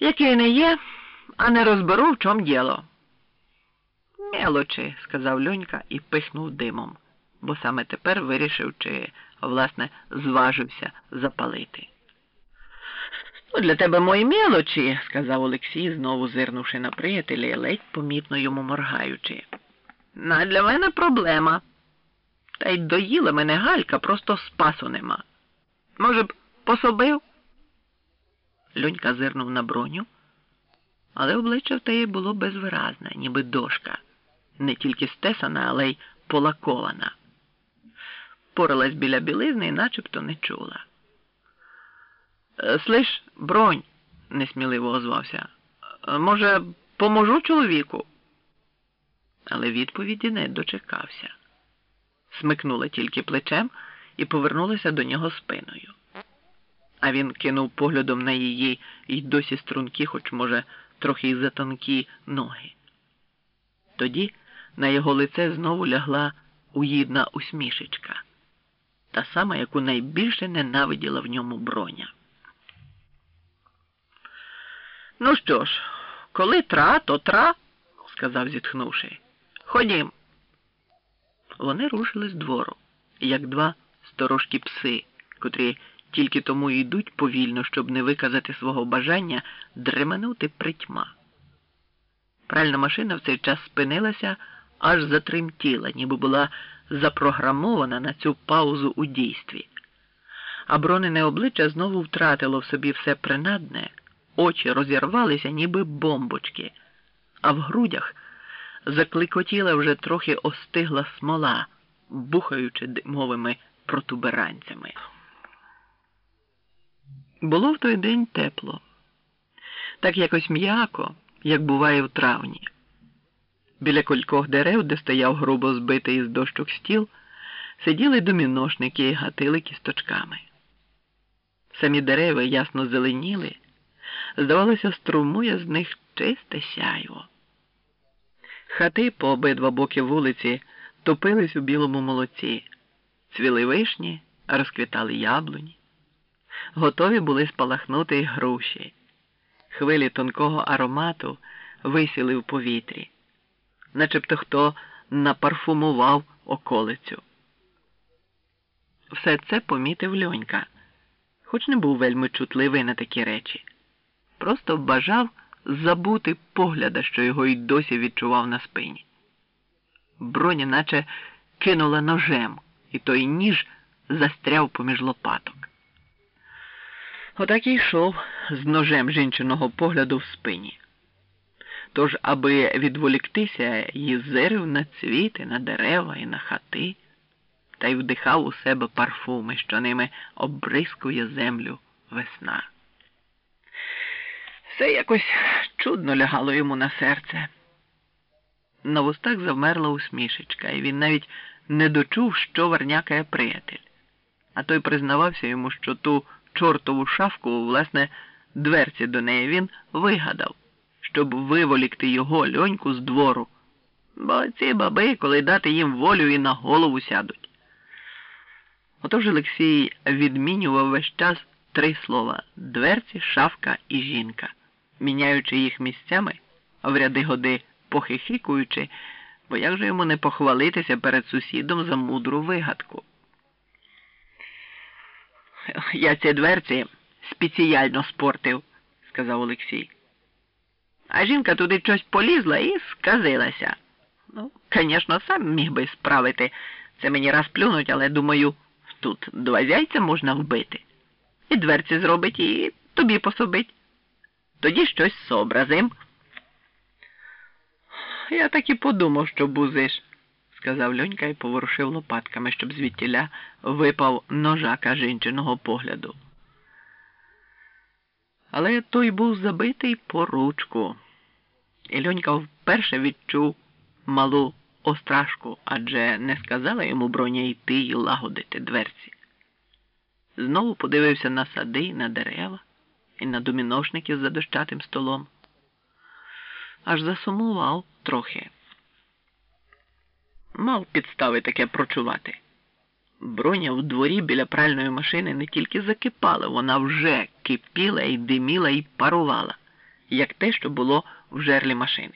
Який не є, а не розберу, в чому діло. Мелочі, сказав Льонька і пихнув димом, бо саме тепер вирішив, чи, власне, зважився запалити. Ну, для тебе мої мелочі, сказав Олексій, знову зирнувши на приятеля, ледь помітно йому моргаючи. На для мене проблема. Та й доїла мене галька, просто спасу нема. Може б, пособив? Льонька зирнув на броню, але обличчя в теї було безвиразне, ніби дошка, не тільки стесана, але й полакована. Поралась біля білизни і начебто не чула. «Е, Слиш, бронь, несміливо озвався. «Е, Може, поможу чоловіку? Але відповіді не дочекався. Смикнула тільки плечем і повернулася до нього спиною. А він кинув поглядом на її й досі стрункі, хоч, може, трохи й затонкі ноги. Тоді на його лице знову лягла уїдна усмішечка, та сама, яку найбільше ненавиділа в ньому броня. Ну що ж, коли тра, то тра, сказав, зітхнувши. Ходім. Вони рушили з двору, як два сторожкі пси, котрі тільки тому й йдуть повільно, щоб не виказати свого бажання дременути притьма. Пральна машина в цей час спинилася, аж затремтіла, ніби була запрограмована на цю паузу у дійстві. А бронене обличчя знову втратило в собі все принадне, очі розірвалися, ніби бомбочки, а в грудях закликотіла вже трохи остигла смола, бухаючи димовими протуберанцями. Було в той день тепло, так якось м'яко, як буває в травні. Біля кількох дерев, де стояв грубо збитий із дощок стіл, сиділи доміношники і гатили кісточками. Самі дерева ясно зеленіли, здавалося, струмує з них чисте сяйво. Хати по обидва боки вулиці топились у білому молоці, цвіли вишні, розквітали яблуні. Готові були спалахнути й груші. Хвилі тонкого аромату висіли в повітрі, начебто хто напарфумував околицю. Все це помітив льонька, хоч не був вельми чутливий на такі речі. Просто бажав забути погляда, що його й досі відчував на спині. Броня наче кинула ножем, і той ніж застряв поміж лопаток. Отак і йшов з ножем жінчиного погляду в спині. Тож, аби відволіктися, їзирив на цвіти, на дерева і на хати, та й вдихав у себе парфуми, що ними обрискує землю весна. Все якось чудно лягало йому на серце. На вустах завмерла усмішечка, і він навіть не дочув, що варнякає приятель. А той признавався йому, що ту чортову шафку, власне, дверці до неї він вигадав, щоб виволікти його льоньку з двору. Бо ці баби, коли дати їм волю і на голову сядуть. Отож Олексій відмінював весь час три слова дверці, шафка і жінка, міняючи їх місцями, в ряди годи похихикуючи, бо як же йому не похвалитися перед сусідом за мудру вигадку. Я ці дверці спеціально спортив, сказав Олексій. А жінка туди щось полізла і сказилася. Ну, звісно, сам міг би справити. Це мені раз плюнуть, але думаю, тут два зяйця можна вбити. І дверці зробить, і тобі пособить. Тоді щось сообразим. Я так і подумав, що бузиш сказав Льонька і поворушив лопатками, щоб звідтіля випав ножака жінчиного погляду. Але той був забитий по ручку, і Льонька вперше відчув малу острашку, адже не сказала йому броня йти і лагодити дверці. Знову подивився на сади на дерева і на доміношників за дощатим столом. Аж засумував трохи мав підстави таке прочувати. Броня в дворі біля пральної машини не тільки закипала, вона вже кипіла і диміла і парувала. як те, що було в жерлі машини.